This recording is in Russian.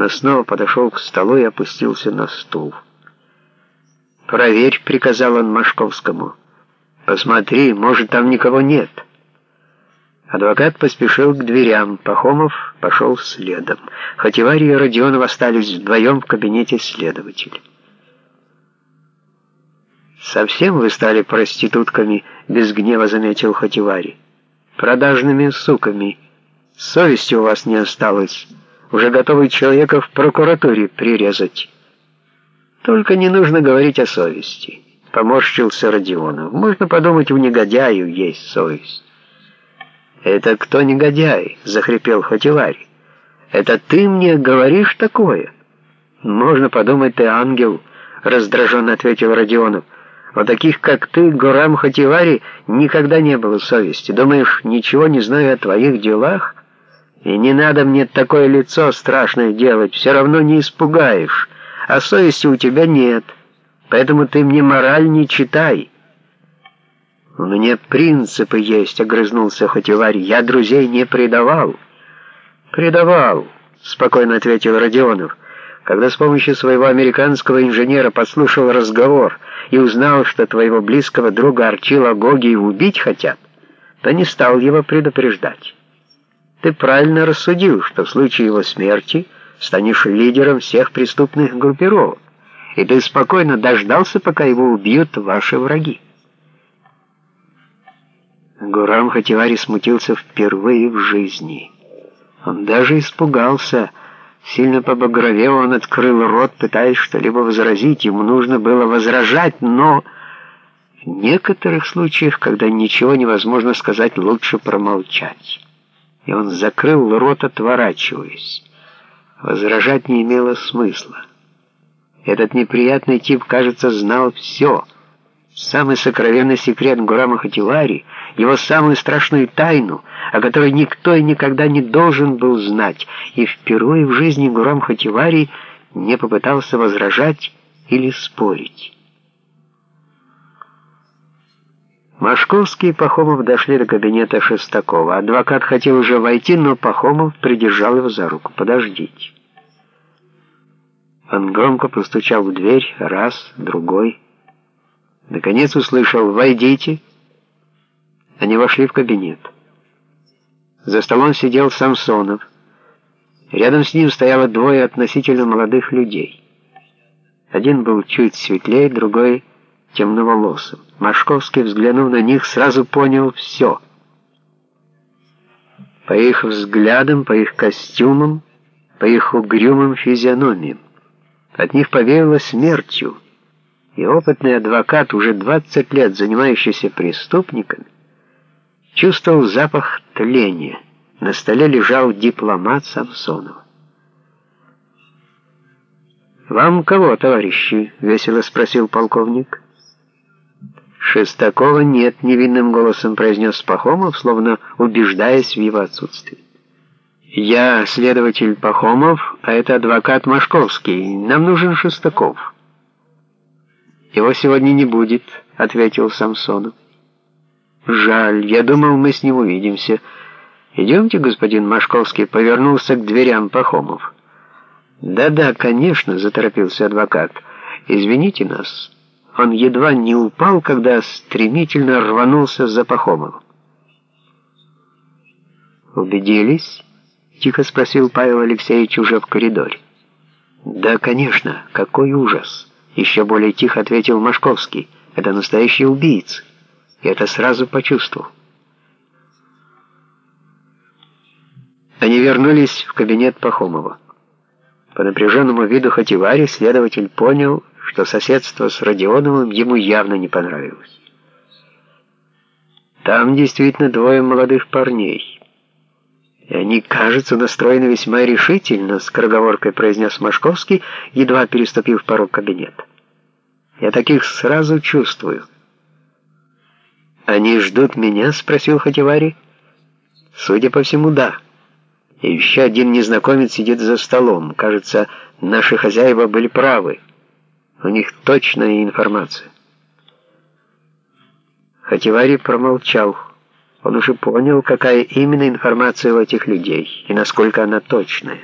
но снова подошел к столу и опустился на стул. «Проверь», — приказал он Машковскому. «Посмотри, может, там никого нет». Адвокат поспешил к дверям, Пахомов пошел следом. Хотеварий и Родионов остались вдвоем в кабинете следователя. «Совсем вы стали проститутками?» — без гнева заметил Хотевари. «Продажными суками. Совести у вас не осталось. Уже готовы человека в прокуратуре прирезать». «Только не нужно говорить о совести», — поморщился Родионов. «Можно подумать, у негодяю есть совесть». «Это кто негодяй?» — захрипел Хотевари. «Это ты мне говоришь такое?» «Можно подумать, ты ангел», — раздраженно ответил Родионов. «У таких, как ты, Гурам Хативари, никогда не было совести. Думаешь, ничего не знаю о твоих делах? И не надо мне такое лицо страшное делать, все равно не испугаешь. А совести у тебя нет, поэтому ты мне мораль не читай». «У меня принципы есть», — огрызнулся Хотеварь. «Я друзей не предавал». «Предавал», — спокойно ответил Родионов. «Когда с помощью своего американского инженера подслушал разговор и узнал, что твоего близкого друга Арчила Гоги убить хотят, то не стал его предупреждать. Ты правильно рассудил, что в случае его смерти станешь лидером всех преступных группировок, и ты спокойно дождался, пока его убьют ваши враги. Гурам Хативари смутился впервые в жизни. Он даже испугался. Сильно побагровев, он открыл рот, пытаясь что-либо возразить. Ему нужно было возражать, но... В некоторых случаях, когда ничего невозможно сказать, лучше промолчать. И он закрыл рот, отворачиваясь. Возражать не имело смысла. Этот неприятный тип, кажется, знал все — Самый сокровенный секрет Гурама Хативари, его самую страшную тайну, о которой никто и никогда не должен был знать, и впервые в жизни Гурам Хативари не попытался возражать или спорить. Машковский и Пахомов дошли до кабинета Шестакова. Адвокат хотел уже войти, но Пахомов придержал его за руку. «Подождите». Он громко постучал в дверь раз, другой, Наконец услышал «Войдите». Они вошли в кабинет. За столом сидел Самсонов. Рядом с ним стояло двое относительно молодых людей. Один был чуть светлее, другой темноволосым. Машковский, взглянув на них, сразу понял все. По их взглядам, по их костюмам, по их угрюмым физиономиям. От них повеяло смертью и опытный адвокат, уже 20 лет занимающийся преступниками, чувствовал запах тления. На столе лежал дипломат Самсонова. «Вам кого, товарищи?» — весело спросил полковник. «Шестакова нет», — невинным голосом произнес Пахомов, словно убеждаясь в его отсутствии. «Я следователь Пахомов, а это адвокат Машковский. Нам нужен Шестаков». «Его сегодня не будет», — ответил Самсонов. «Жаль, я думал, мы с ним увидимся. Идемте, господин Машковский», — повернулся к дверям Пахомов. «Да-да, конечно», — заторопился адвокат. «Извините нас». Он едва не упал, когда стремительно рванулся за Пахомовым. «Убедились?» — тихо спросил Павел Алексеевич уже в коридоре. «Да, конечно, какой ужас!» Еще более тихо ответил Машковский. Это настоящий убийца. Я это сразу почувствовал. Они вернулись в кабинет Пахомова. По напряженному виду Хативари следователь понял, что соседство с Родионовым ему явно не понравилось. Там действительно двое молодых парней и они, кажется, настроены весьма решительно», — с скороговоркой произнес Машковский, едва переступив порог кабинета. «Я таких сразу чувствую». «Они ждут меня?» — спросил Хативари. «Судя по всему, да. И еще один незнакомец сидит за столом. Кажется, наши хозяева были правы. У них точная информация». Хативари промолчал. Он уже понял, какая именно информация у этих людей и насколько она точная.